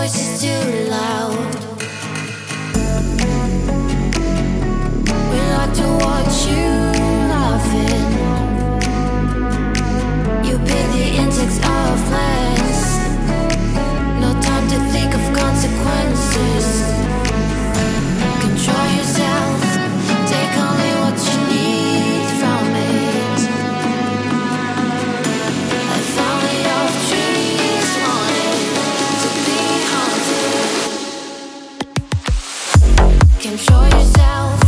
voice is too loud. Control yourself.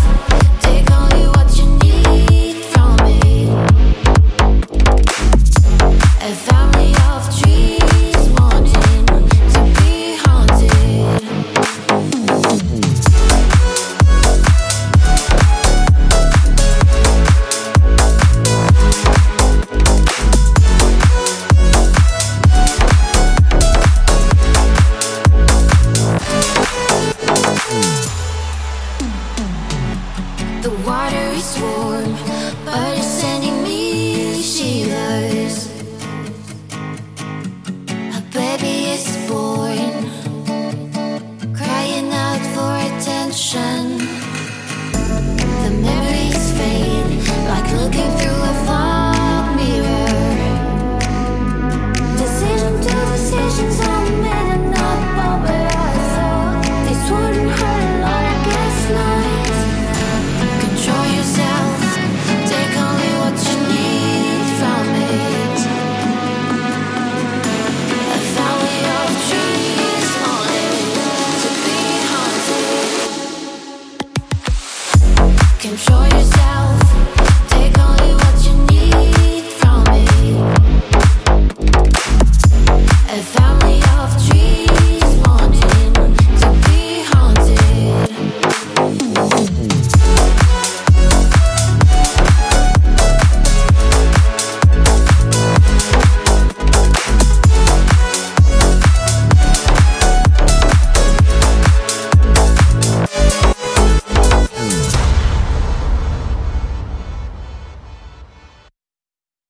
water is warm, but it's Control yourself.